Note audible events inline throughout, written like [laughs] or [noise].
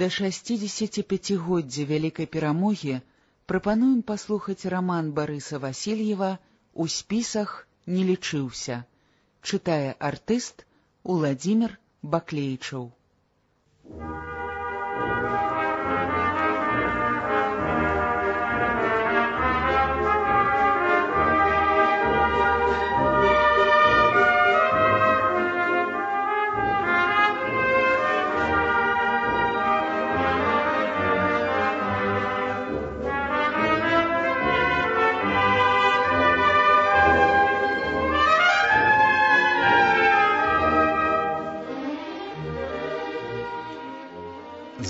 Да шасцідзесяціпяцігоддзя вялікай перамогі прапануем паслухаць раман Барыса Васильева «У спісах не лічыўся», чытае артыст Уладзімир Баклейчаў.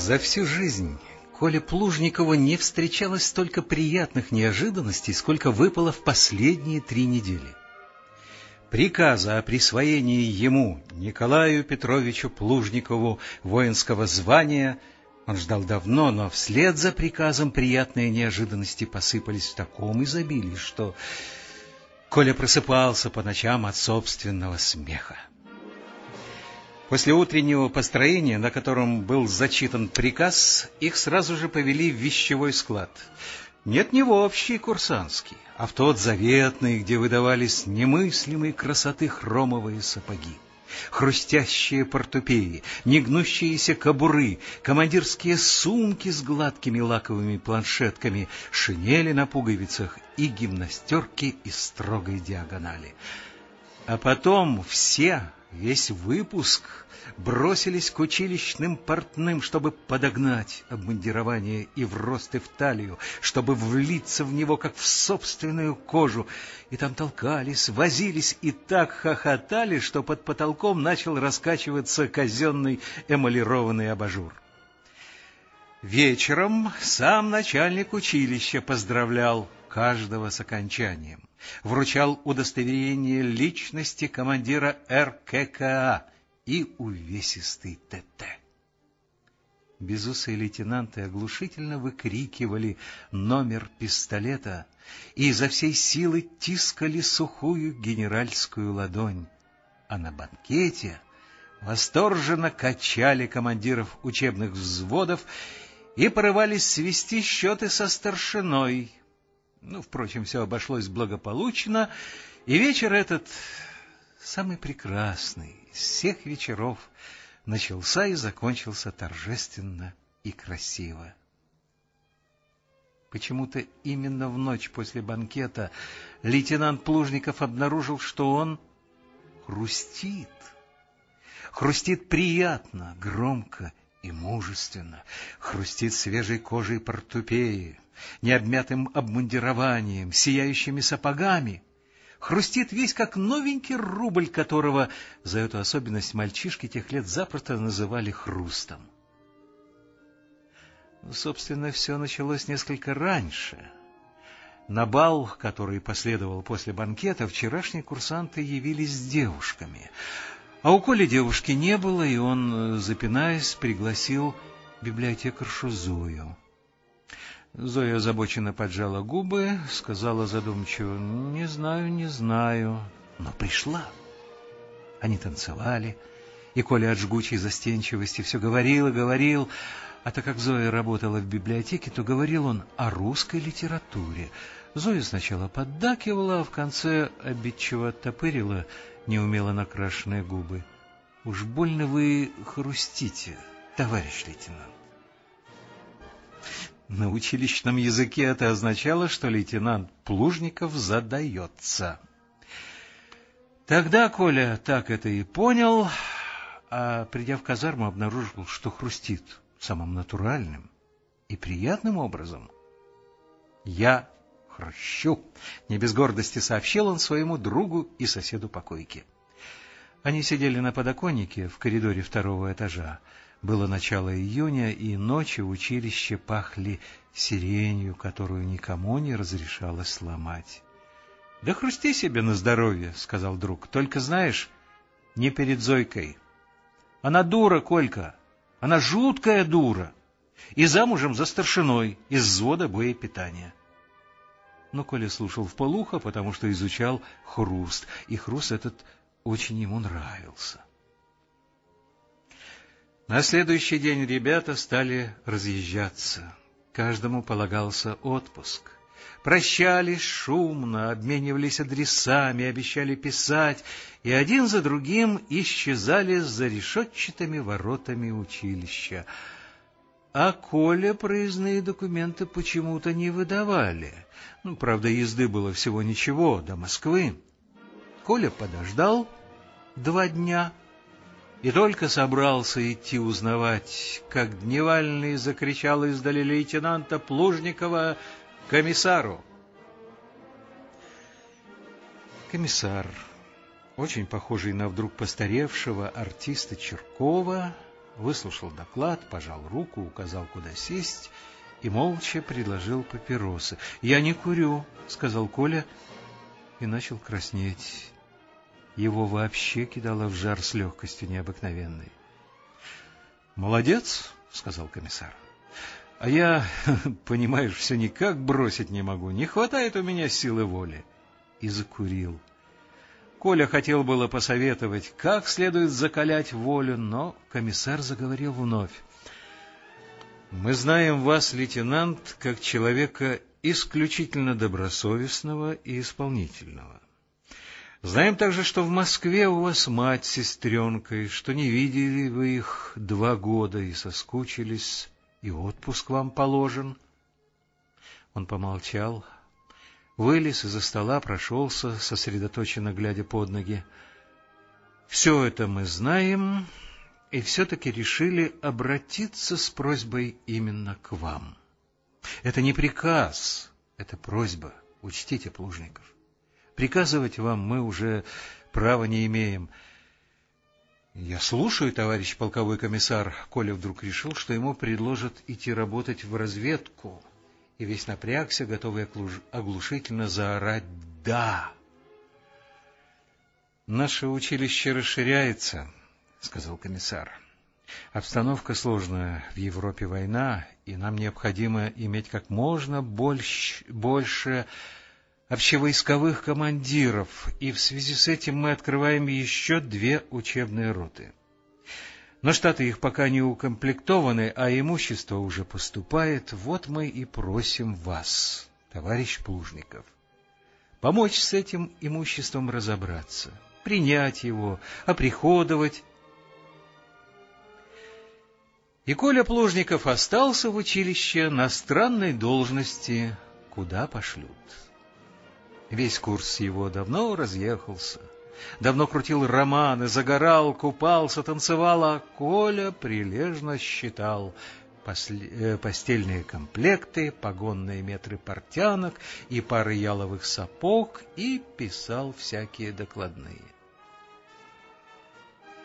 За всю жизнь Коле Плужникову не встречалось столько приятных неожиданностей, сколько выпало в последние три недели. Приказа о присвоении ему, Николаю Петровичу Плужникову, воинского звания он ждал давно, но вслед за приказом приятные неожиданности посыпались в таком изобилии, что Коля просыпался по ночам от собственного смеха. После утреннего построения, на котором был зачитан приказ, их сразу же повели в вещевой склад. Нет, не в общий курсантский, а в тот заветный, где выдавались немыслимой красоты хромовые сапоги хрустящие портупеи, негнущиеся кобуры, командирские сумки с гладкими лаковыми планшетками, шинели на пуговицах и гимнастерки из строгой диагонали. А потом все весь выпуск бросились к училищным портным, чтобы подогнать обмундирование и в рост, и в талию, чтобы влиться в него, как в собственную кожу. И там толкались, возились и так хохотали, что под потолком начал раскачиваться казенный эмалированный абажур. Вечером сам начальник училища поздравлял каждого с окончанием вручал удостоверение личности командира РККА и увесистый ТТ. Безусые лейтенанты оглушительно выкрикивали номер пистолета и изо всей силы тискали сухую генеральскую ладонь, а на банкете восторженно качали командиров учебных взводов и порывались свести счеты со старшиной, ну, впрочем, все обошлось благополучно, и вечер этот, самый прекрасный из всех вечеров, начался и закончился торжественно и красиво. Почему-то именно в ночь после банкета лейтенант Плужников обнаружил, что он хрустит. Хрустит приятно, громко и мужественно, хрустит свежей кожей портупеи, необмятым обмундированием, сияющими сапогами. Хрустит весь как новенький рубль, которого за эту особенность мальчишки тех лет запросто называли хрустом. Ну, собственно, все началось несколько раньше. На бал, который последовал после банкета, вчерашние курсанты явились с девушками. А у Коли девушки не было, и он, запинаясь, пригласил библиотекаршу Зою. Зоя озабоченно поджала губы, сказала задумчиво, «Не знаю, не знаю». Но пришла. Они танцевали, и Коля от жгучей застенчивости все говорил и говорил, а так как Зоя работала в библиотеке, то говорил он о русской литературе. Зоя сначала поддакивала, а в конце обидчиво оттопырила неумело накрашенные губы. «Уж больно вы хрустите, товарищ лейтенант». На училищном языке это означало, что лейтенант Плужников задается. Тогда Коля так это и понял, а придя в казарму, обнаружил, что хрустит самым натуральным и приятным образом. «Я хрущу», — не без гордости сообщил он своему другу и соседу по койке. Они сидели на подоконнике в коридоре второго этажа. Было начало июня, и ночи в училище пахли сиренью, которую никому не разрешалось сломать. — Да хрусти себе на здоровье, — сказал друг, — только знаешь, не перед Зойкой. Она дура, Колька, она жуткая дура, и замужем за старшиной из взвода боепитания. Но Коля слушал в полухо, потому что изучал хруст, и хруст этот очень ему нравился. На следующий день ребята стали разъезжаться. Каждому полагался отпуск. Прощались шумно, обменивались адресами, обещали писать, и один за другим исчезали за решетчатыми воротами училища. А Коля проездные документы почему-то не выдавали. Ну, правда, езды было всего ничего, до Москвы. Коля подождал два дня и только собрался идти узнавать, как Дневальный закричал издали лейтенанта Плужникова комиссару. Комиссар, очень похожий на вдруг постаревшего артиста Черкова, выслушал доклад, пожал руку, указал, куда сесть, и молча предложил папиросы. — Я не курю, — сказал Коля, и начал краснеть. Его вообще кидало в жар с легкостью необыкновенной. — Молодец, — сказал комиссар. — А я, [laughs] понимаешь, все никак бросить не могу. Не хватает у меня силы воли. И закурил. — Коля хотел было посоветовать, как следует закалять волю, но комиссар заговорил вновь. «Мы знаем вас, лейтенант, как человека исключительно добросовестного и исполнительного. Знаем также, что в Москве у вас мать с сестренкой, что не видели вы их два года и соскучились, и отпуск вам положен». Он помолчал, вылез из-за стола, прошелся, сосредоточенно глядя под ноги. Все это мы знаем, и все-таки решили обратиться с просьбой именно к вам. Это не приказ, это просьба, учтите, Плужников. Приказывать вам мы уже права не имеем. Я слушаю, товарищ полковой комиссар. Коля вдруг решил, что ему предложат идти работать в разведку и весь напрягся, готовый оглушительно заорать «Да!». «Наше училище расширяется», — сказал комиссар. «Обстановка сложная, в Европе война, и нам необходимо иметь как можно больше, больше общевойсковых командиров, и в связи с этим мы открываем еще две учебные роты». Но штаты их пока не укомплектованы, а имущество уже поступает. Вот мы и просим вас, товарищ Плужников, помочь с этим имуществом разобраться, принять его, оприходовать. И Коля Плужников остался в училище на странной должности, куда пошлют. Весь курс его давно разъехался давно крутил романы, загорал, купался, танцевал, а Коля прилежно считал э, постельные комплекты, погонные метры портянок и пары яловых сапог и писал всякие докладные.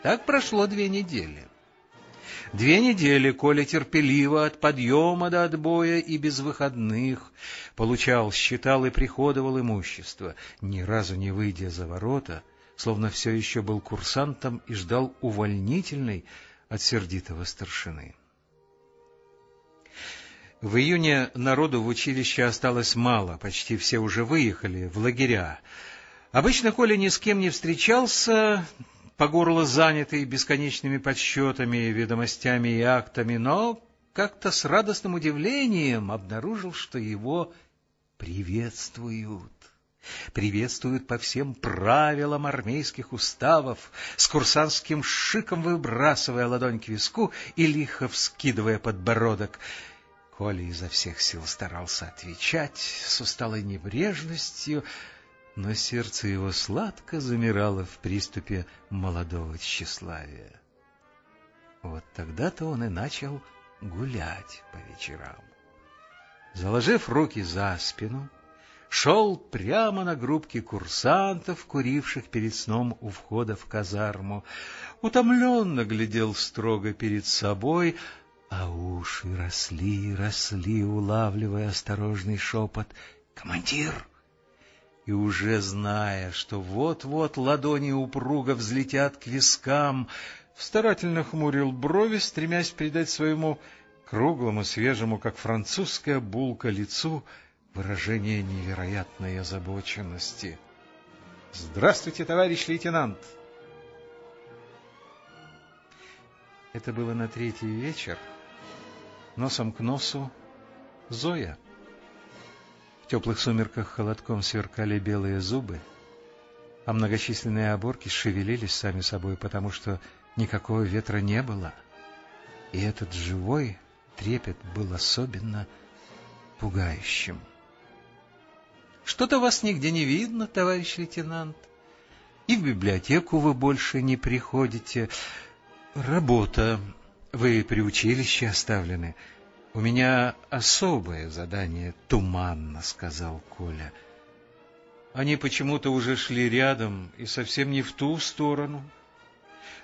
Так прошло две недели. Две недели Коля терпеливо от подъема до отбоя и без выходных получал, считал и приходовал имущество, ни разу не выйдя за ворота — словно все еще был курсантом и ждал увольнительной от сердитого старшины. В июне народу в училище осталось мало, почти все уже выехали в лагеря. Обычно Коля ни с кем не встречался, по горло занятый бесконечными подсчетами, ведомостями и актами, но как-то с радостным удивлением обнаружил, что его приветствуют приветствуют по всем правилам армейских уставов, с курсантским шиком выбрасывая ладонь к виску и лихо вскидывая подбородок. Коля изо всех сил старался отвечать с усталой небрежностью, но сердце его сладко замирало в приступе молодого тщеславия. Вот тогда-то он и начал гулять по вечерам. Заложив руки за спину, шел прямо на группки курсантов, куривших перед сном у входа в казарму. Утомленно глядел строго перед собой, а уши росли и росли, улавливая осторожный шепот «Командир!» И уже зная, что вот-вот ладони упруго взлетят к вискам, старательно хмурил брови, стремясь придать своему круглому, свежему, как французская булка, лицу — выражение невероятной озабоченности. «Здравствуйте, товарищ лейтенант!» Это было на третий вечер. Носом к носу Зоя. В теплых сумерках холодком сверкали белые зубы, а многочисленные оборки шевелились сами собой, потому что никакого ветра не было. И этот живой трепет был особенно пугающим. — Что-то вас нигде не видно, товарищ лейтенант. И в библиотеку вы больше не приходите. Работа. Вы при училище оставлены. — «У меня особое задание, туманно», — сказал Коля. Они почему-то уже шли рядом и совсем не в ту сторону.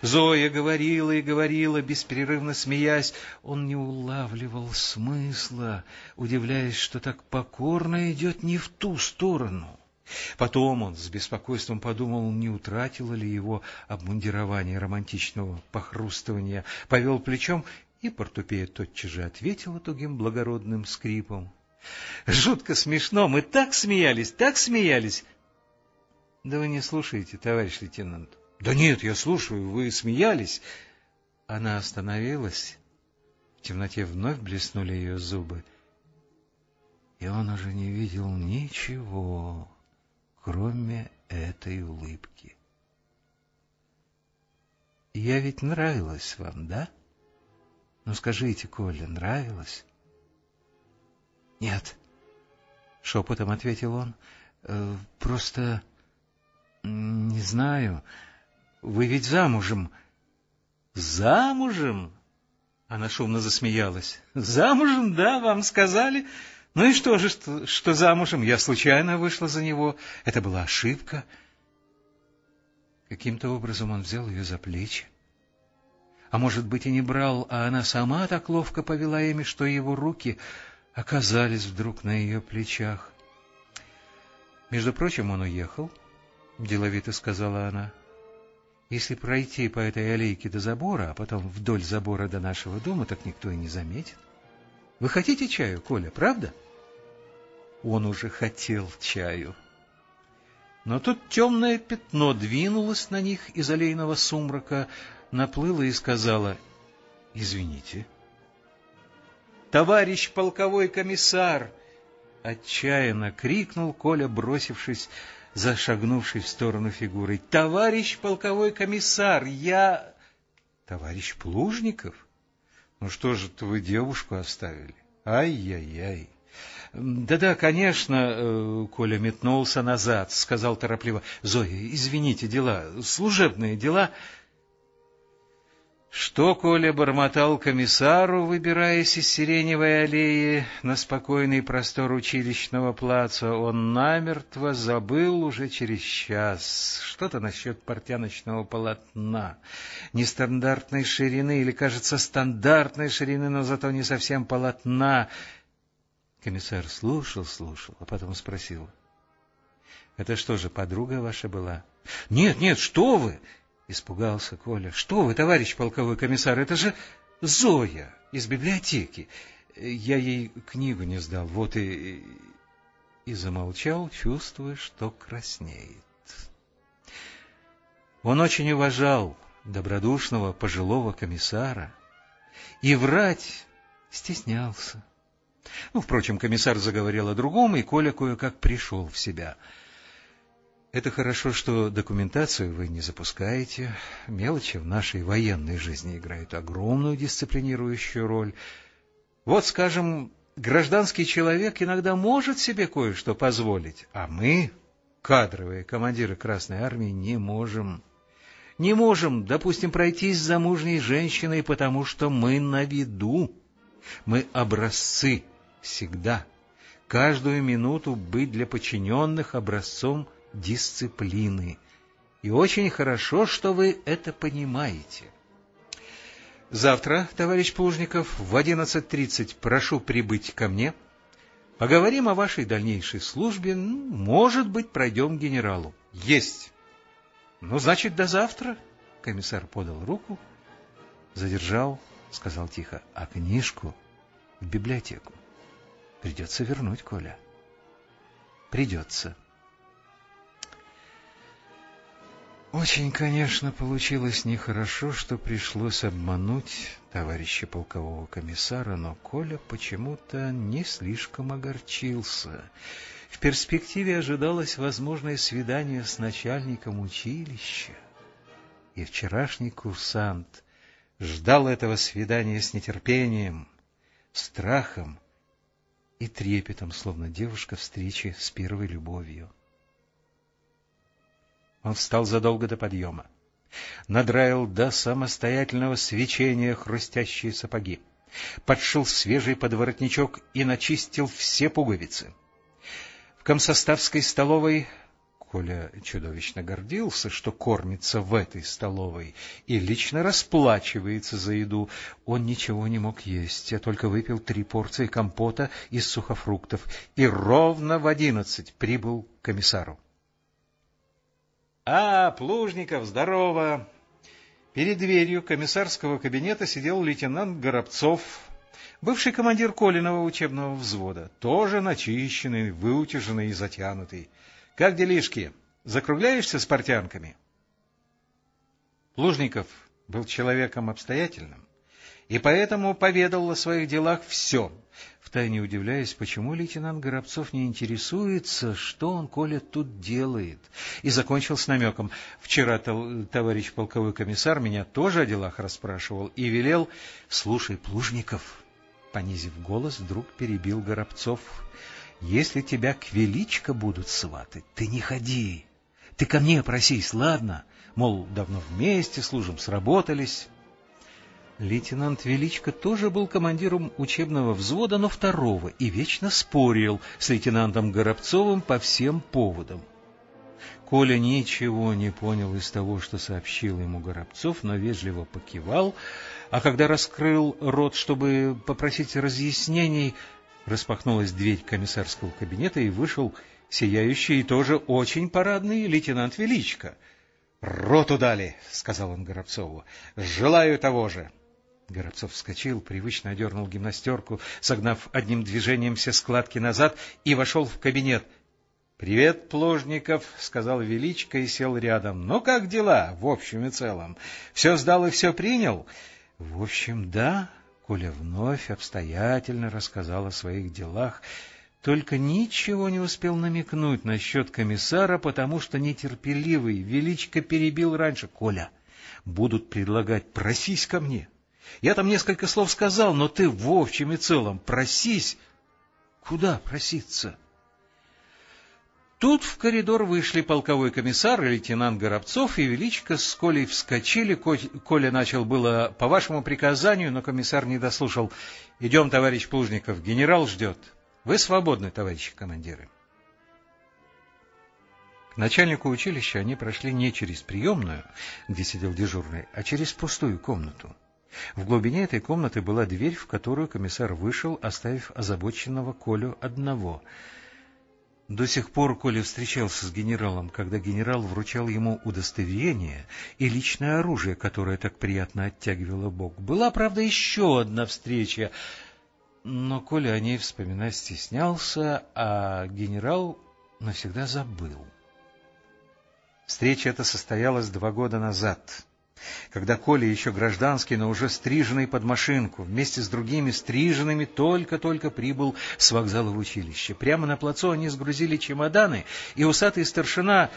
Зоя говорила и говорила, беспрерывно смеясь. Он не улавливал смысла, удивляясь, что так покорно идет не в ту сторону. Потом он с беспокойством подумал, не утратило ли его обмундирование романтичного похрустывания, повел плечом и портупея тотчас же ответила тугим благородным скрипом. — Жутко смешно, мы так смеялись, так смеялись! — Да вы не слушаете, товарищ лейтенант. — Да нет, я слушаю, вы смеялись. Она остановилась. В темноте вновь блеснули ее зубы. И он уже не видел ничего, кроме этой улыбки. — Я ведь нравилась вам, да? — ну скажите, Коля, нравилось? Нет, шепотом ответил он. «Э, просто не знаю. Вы ведь замужем. Замужем? Она шумно засмеялась. Замужем, да, вам сказали? Ну и что же, что, что замужем? Я случайно вышла за него. Это была ошибка. Каким-то образом он взял ее за плечи а может быть и не брал, а она сама так ловко повела ими, что его руки оказались вдруг на ее плечах. Между прочим, он уехал, — деловито сказала она. Если пройти по этой аллейке до забора, а потом вдоль забора до нашего дома, так никто и не заметит. Вы хотите чаю, Коля, правда? Он уже хотел чаю. Но тут темное пятно двинулось на них из аллейного сумрака, наплыла и сказала «Извините». «Товарищ полковой комиссар!» Отчаянно крикнул Коля, бросившись, зашагнувший в сторону фигурой. «Товарищ полковой комиссар, я...» «Товарищ Плужников? Ну что же вы девушку оставили? Ай-яй-яй!» «Да-да, конечно», э, — Коля метнулся назад, сказал торопливо. «Зоя, извините, дела, служебные дела...» Что Коля бормотал комиссару, выбираясь из сиреневой аллеи на спокойный простор училищного плаца, он намертво забыл уже через час. Что-то насчет портяночного полотна, нестандартной ширины или, кажется, стандартной ширины, но зато не совсем полотна. Комиссар слушал, слушал, а потом спросил. — Это что же, подруга ваша была? — Нет, нет, что вы! — испугался Коля. — Что вы, товарищ полковой комиссар, это же Зоя из библиотеки. Я ей книгу не сдал, вот и... И замолчал, чувствуя, что краснеет. Он очень уважал добродушного пожилого комиссара и врать стеснялся. Ну, впрочем, комиссар заговорил о другом, и Коля кое-как пришел в себя — это хорошо, что документацию вы не запускаете. Мелочи в нашей военной жизни играют огромную дисциплинирующую роль. Вот, скажем, гражданский человек иногда может себе кое-что позволить, а мы, кадровые командиры Красной Армии, не можем. Не можем, допустим, пройтись с замужней женщиной, потому что мы на виду. Мы образцы всегда. Каждую минуту быть для подчиненных образцом дисциплины. И очень хорошо, что вы это понимаете. Завтра, товарищ Плужников, в 11.30 прошу прибыть ко мне. Поговорим о вашей дальнейшей службе. Ну, может быть, пройдем к генералу. Есть. Ну, значит, до завтра. Комиссар подал руку, задержал, сказал тихо, а книжку в библиотеку. Придется вернуть, Коля. Придется. Очень, конечно, получилось нехорошо, что пришлось обмануть товарища полкового комиссара, но Коля почему-то не слишком огорчился. В перспективе ожидалось возможное свидание с начальником училища, и вчерашний курсант ждал этого свидания с нетерпением, страхом и трепетом, словно девушка встречи с первой любовью. Он встал задолго до подъема, надраил до самостоятельного свечения хрустящие сапоги, подшил свежий подворотничок и начистил все пуговицы. В комсоставской столовой Коля чудовищно гордился, что кормится в этой столовой и лично расплачивается за еду. Он ничего не мог есть, а только выпил три порции компота из сухофруктов и ровно в одиннадцать прибыл к комиссару. — А, Плужников, здорово! Перед дверью комиссарского кабинета сидел лейтенант Горобцов, бывший командир Колиного учебного взвода, тоже начищенный, выутяженный и затянутый. Как делишки? Закругляешься с портянками? Плужников был человеком обстоятельным и поэтому поведал о своих делах все, втайне удивляясь, почему лейтенант Горобцов не интересуется, что он, Коля, тут делает, и закончил с намеком. Вчера товарищ полковой комиссар меня тоже о делах расспрашивал и велел, слушай, Плужников, понизив голос, вдруг перебил Горобцов, если тебя к величко будут сватать, ты не ходи. Ты ко мне просись, ладно? Мол, давно вместе служим, сработались. Лейтенант Величко тоже был командиром учебного взвода, но второго, и вечно спорил с лейтенантом Горобцовым по всем поводам. Коля ничего не понял из того, что сообщил ему Горобцов, но вежливо покивал, а когда раскрыл рот, чтобы попросить разъяснений, Распахнулась дверь комиссарского кабинета, и вышел сияющий и тоже очень парадный лейтенант Величко. — Роту дали, — сказал он Горобцову. — Желаю того же. Горобцов вскочил, привычно одернул гимнастерку, согнав одним движением все складки назад, и вошел в кабинет. — Привет, Плужников, — сказал Величко и сел рядом. — Ну, как дела, в общем и целом? Все сдал и все принял? — В общем, да, Коля вновь обстоятельно рассказал о своих делах, только ничего не успел намекнуть насчет комиссара, потому что нетерпеливый Величко перебил раньше. — Коля, будут предлагать, просись ко мне. Я там несколько слов сказал, но ты в общем и целом просись. Куда проситься? Тут в коридор вышли полковой комиссар и лейтенант Горобцов, и Величко с Колей вскочили. Коля начал было по вашему приказанию, но комиссар не дослушал. — Идем, товарищ Плужников, генерал ждет. Вы свободны, товарищи командиры. К начальнику училища они прошли не через приемную, где сидел дежурный, а через пустую комнату. В глубине этой комнаты была дверь, в которую комиссар вышел, оставив озабоченного Колю одного — до сих пор Коля встречался с генералом, когда генерал вручал ему удостоверение и личное оружие, которое так приятно оттягивало бок. Была, правда, еще одна встреча, но Коля о ней вспоминать стеснялся, а генерал навсегда забыл. Встреча эта состоялась два года назад когда Коля еще гражданский, но уже стриженный под машинку, вместе с другими стриженными только-только прибыл с вокзала в училище. Прямо на плацу они сгрузили чемоданы, и усатый старшина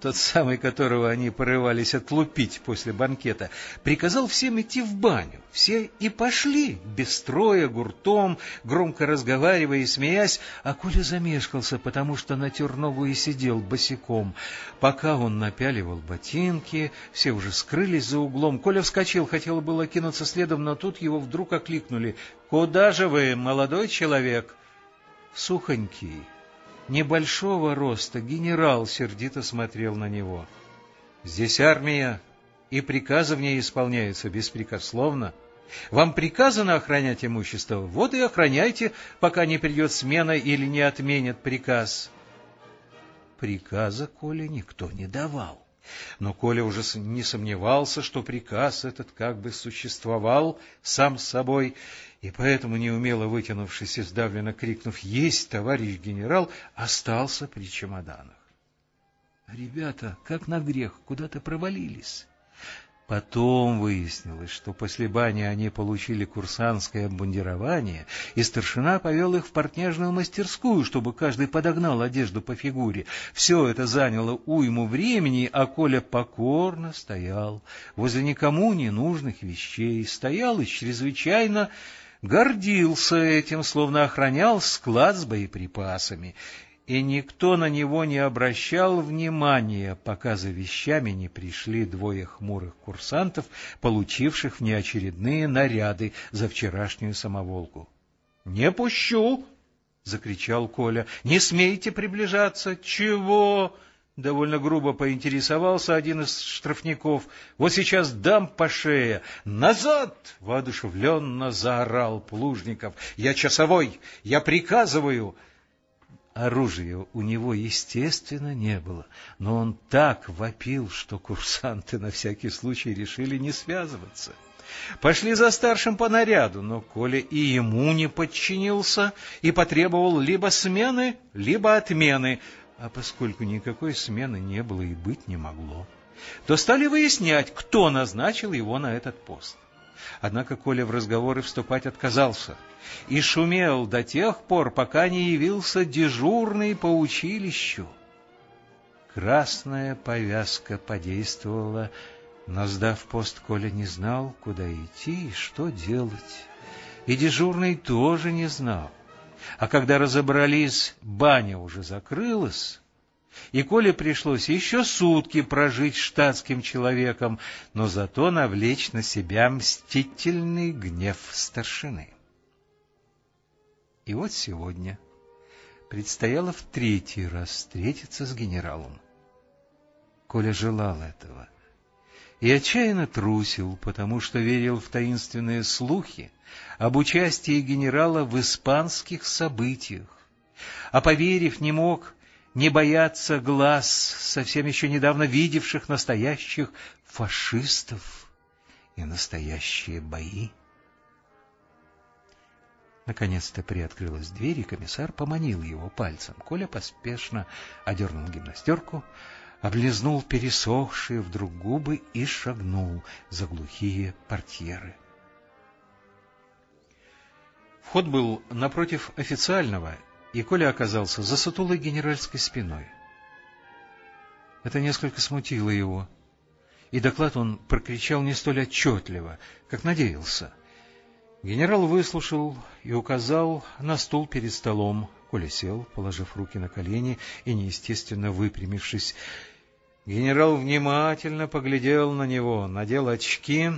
тот самый, которого они порывались отлупить после банкета, приказал всем идти в баню. Все и пошли, без строя, гуртом, громко разговаривая и смеясь, а Коля замешкался, потому что натер ногу и сидел босиком. Пока он напяливал ботинки, все уже скрылись за углом. Коля вскочил, хотел было кинуться следом, но тут его вдруг окликнули. — Куда же вы, молодой человек? — Сухонький небольшого роста генерал сердито смотрел на него. «Здесь армия, и приказы в ней исполняются беспрекословно. Вам приказано охранять имущество, вот и охраняйте, пока не придет смена или не отменят приказ». Приказа Коле никто не давал. Но Коля уже не сомневался, что приказ этот как бы существовал сам собой, и поэтому, неумело вытянувшись и сдавленно крикнув «Есть, товарищ генерал!», остался при чемоданах. Ребята, как на грех, куда-то провалились. Потом выяснилось, что после бани они получили курсантское обмундирование, и старшина повел их в портняжную мастерскую, чтобы каждый подогнал одежду по фигуре. Все это заняло уйму времени, а Коля покорно стоял возле никому не нужных вещей, стоял и чрезвычайно гордился этим, словно охранял склад с боеприпасами и никто на него не обращал внимания, пока за вещами не пришли двое хмурых курсантов, получивших внеочередные наряды за вчерашнюю самоволку. — Не пущу! — закричал Коля. — Не смейте приближаться! Чего? — довольно грубо поинтересовался один из штрафников. — Вот сейчас дам по шее. — Назад! — воодушевленно заорал Плужников. — Я часовой! Я приказываю! — Оружия у него, естественно, не было, но он так вопил, что курсанты на всякий случай решили не связываться. Пошли за старшим по наряду, но Коля и ему не подчинился и потребовал либо смены, либо отмены, а поскольку никакой смены не было и быть не могло, то стали выяснять, кто назначил его на этот пост. Однако Коля в разговоры вступать отказался и шумел до тех пор, пока не явился дежурный по училищу. Красная повязка подействовала, но, сдав пост, Коля не знал, куда идти и что делать. И дежурный тоже не знал. А когда разобрались, баня уже закрылась, и Коле пришлось еще сутки прожить штатским человеком, но зато навлечь на себя мстительный гнев старшины. И вот сегодня предстояло в третий раз встретиться с генералом. Коля желал этого и отчаянно трусил, потому что верил в таинственные слухи об участии генерала в испанских событиях, а поверив не мог не бояться глаз совсем еще недавно видевших настоящих фашистов и настоящие бои. Наконец-то приоткрылась дверь, и комиссар поманил его пальцем. Коля поспешно одернул гимнастерку, облизнул пересохшие вдруг губы и шагнул за глухие портьеры. Вход был напротив официального и Коля оказался за сутулой генеральской спиной. Это несколько смутило его, и доклад он прокричал не столь отчетливо, как надеялся. Генерал выслушал и указал на стул перед столом. Коля сел, положив руки на колени и неестественно выпрямившись. Генерал внимательно поглядел на него, надел очки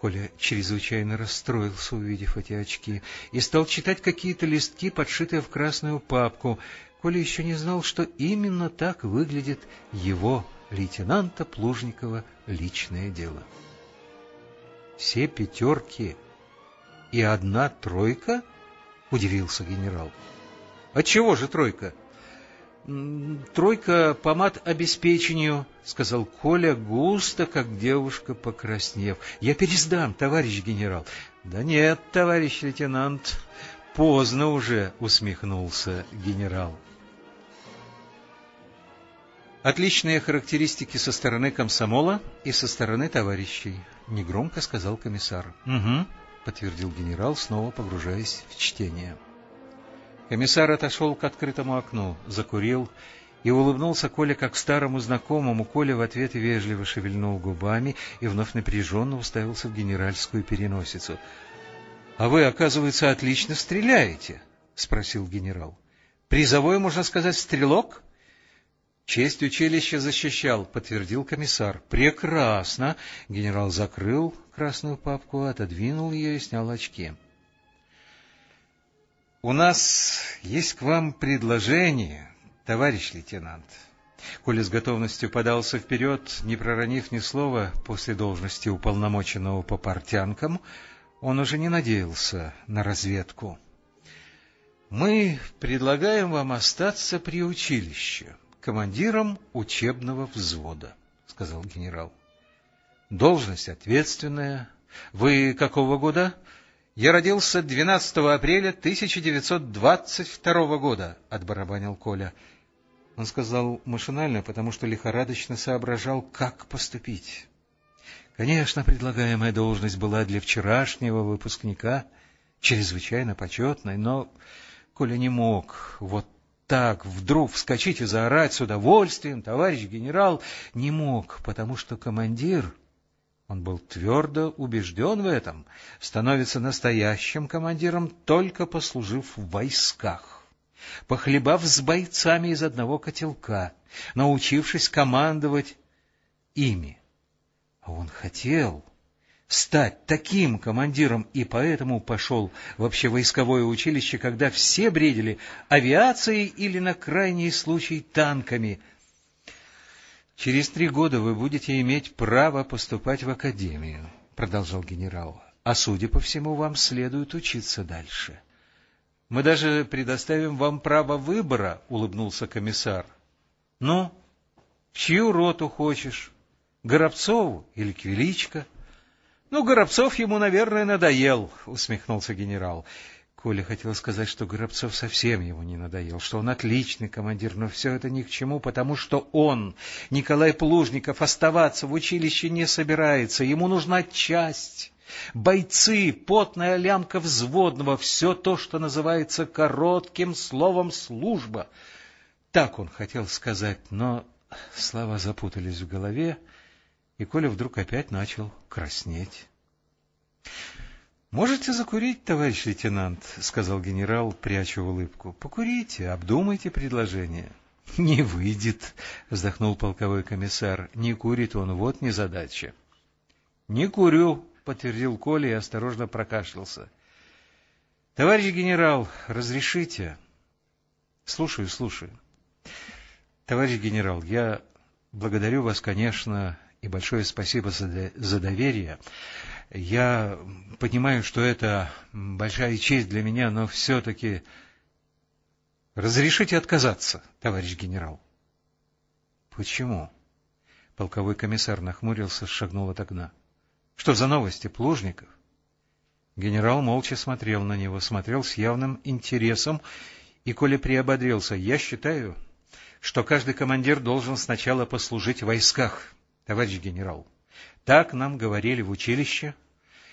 Коля чрезвычайно расстроился, увидев эти очки, и стал читать какие-то листки, подшитые в красную папку. Коля еще не знал, что именно так выглядит его, лейтенанта Плужникова, личное дело. «Все пятерки и одна тройка?» — удивился генерал. «Отчего же тройка?» «Тройка помад обеспечению», — сказал Коля густо, как девушка, покраснев. «Я пересдам, товарищ генерал». «Да нет, товарищ лейтенант, поздно уже», — усмехнулся генерал. «Отличные характеристики со стороны комсомола и со стороны товарищей», — негромко сказал комиссар. «Угу», — подтвердил генерал, снова погружаясь в чтение. Комиссар отошел к открытому окну, закурил и улыбнулся Коле как старому знакомому. Коля в ответ вежливо шевельнул губами и вновь напряженно уставился в генеральскую переносицу. — А вы, оказывается, отлично стреляете? — спросил генерал. — Призовой, можно сказать, стрелок? — Честь училища защищал, — подтвердил комиссар. — Прекрасно! Генерал закрыл красную папку, отодвинул ее и снял очки. — у нас есть к вам предложение, товарищ лейтенант. Коля с готовностью подался вперед, не проронив ни слова после должности уполномоченного по портянкам, он уже не надеялся на разведку. Мы предлагаем вам остаться при училище, командиром учебного взвода, сказал генерал. Должность ответственная. Вы какого года? Я родился 12 апреля 1922 года, — отбарабанил Коля. Он сказал машинально, потому что лихорадочно соображал, как поступить. Конечно, предлагаемая должность была для вчерашнего выпускника чрезвычайно почетной, но Коля не мог вот так вдруг вскочить и заорать с удовольствием, товарищ генерал, не мог, потому что командир, он был твердо убежден в этом, становится настоящим командиром, только послужив в войсках, похлебав с бойцами из одного котелка, научившись командовать ими. А он хотел стать таким командиром, и поэтому пошел в общевойсковое училище, когда все бредили авиацией или, на крайний случай, танками. «Через три года вы будете иметь право поступать в академию», — продолжал генерал, «а, судя по всему, вам следует учиться дальше». «Мы даже предоставим вам право выбора», — улыбнулся комиссар. «Ну, в чью роту хочешь?» Горобцову или Квеличко? Ну, Горобцов ему, наверное, надоел, усмехнулся генерал. Коля хотел сказать, что Горобцов совсем ему не надоел, что он отличный командир, но все это ни к чему, потому что он, Николай Плужников, оставаться в училище не собирается, ему нужна часть. Бойцы, потная лямка взводного, все то, что называется коротким словом «служба». Так он хотел сказать, но слова запутались в голове, и Коля вдруг опять начал краснеть. — Можете закурить, товарищ лейтенант, — сказал генерал, пряча улыбку. — Покурите, обдумайте предложение. — Не выйдет, — вздохнул полковой комиссар. — Не курит он, вот незадача. — Не курю, — подтвердил Коля и осторожно прокашлялся. — Товарищ генерал, разрешите? — Слушаю, слушаю. — Товарищ генерал, я благодарю вас, конечно, и большое спасибо за, за доверие. Я понимаю, что это большая честь для меня, но все-таки разрешите отказаться, товарищ генерал. Почему? Полковой комиссар нахмурился, шагнул от окна. Что за новости, Плужников? Генерал молча смотрел на него, смотрел с явным интересом, и Коля приободрился. Я считаю, что каждый командир должен сначала послужить в войсках, товарищ генерал. Так нам говорили в училище.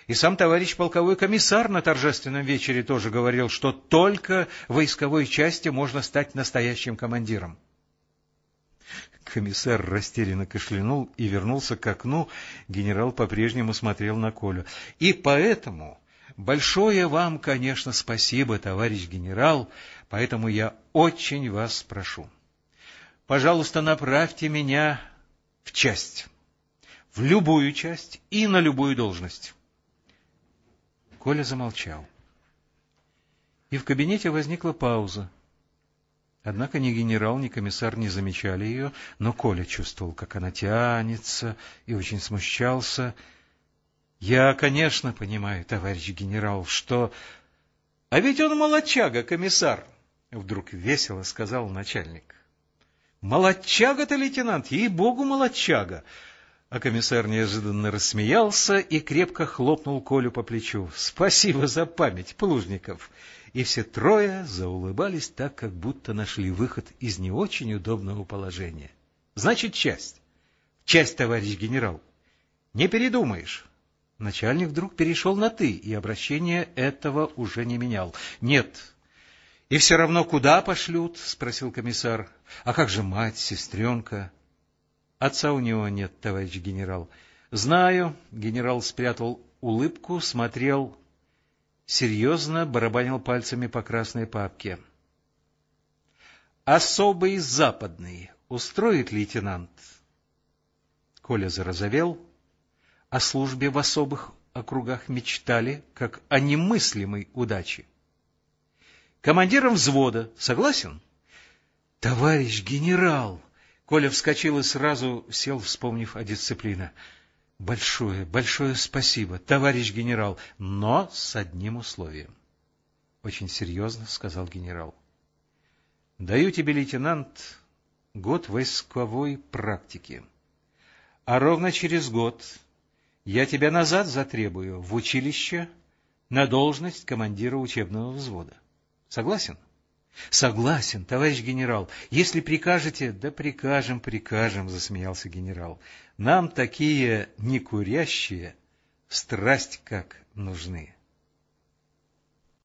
И сам товарищ полковой комиссар на торжественном вечере тоже говорил, что только в войсковой части можно стать настоящим командиром. Комиссар растерянно кашлянул и вернулся к окну. Генерал по-прежнему смотрел на Колю. И поэтому большое вам, конечно, спасибо, товарищ генерал, поэтому я очень вас прошу. Пожалуйста, направьте меня в часть, в любую часть и на любую должность. Коля замолчал. И в кабинете возникла пауза. Однако ни генерал, ни комиссар не замечали ее, но Коля чувствовал, как она тянется, и очень смущался. — Я, конечно, понимаю, товарищ генерал, что... — А ведь он молодчага, комиссар! — вдруг весело сказал начальник. Молодчага-то, лейтенант, ей-богу, молодчага! А комиссар неожиданно рассмеялся и крепко хлопнул Колю по плечу. Спасибо за память, Плужников! И все трое заулыбались так, как будто нашли выход из не очень удобного положения. Значит, часть. Часть, товарищ генерал. Не передумаешь. Начальник вдруг перешел на «ты», и обращение этого уже не менял. Нет, — И все равно куда пошлют? — спросил комиссар. — А как же мать, сестренка? — Отца у него нет, товарищ генерал. — Знаю. Генерал спрятал улыбку, смотрел серьезно, барабанил пальцами по красной папке. — Особый западный устроит лейтенант? Коля зарозовел. О службе в особых округах мечтали, как о немыслимой удаче. — командиром взвода. Согласен? — Товарищ генерал! Коля вскочил и сразу сел, вспомнив о дисциплине. — Большое, большое спасибо, товарищ генерал, но с одним условием. — Очень серьезно, — сказал генерал. — Даю тебе, лейтенант, год войсковой практики. А ровно через год я тебя назад затребую в училище на должность командира учебного взвода. Согласен? Согласен, товарищ генерал. Если прикажете, да прикажем, прикажем, засмеялся генерал. Нам такие некурящие страсть как нужны.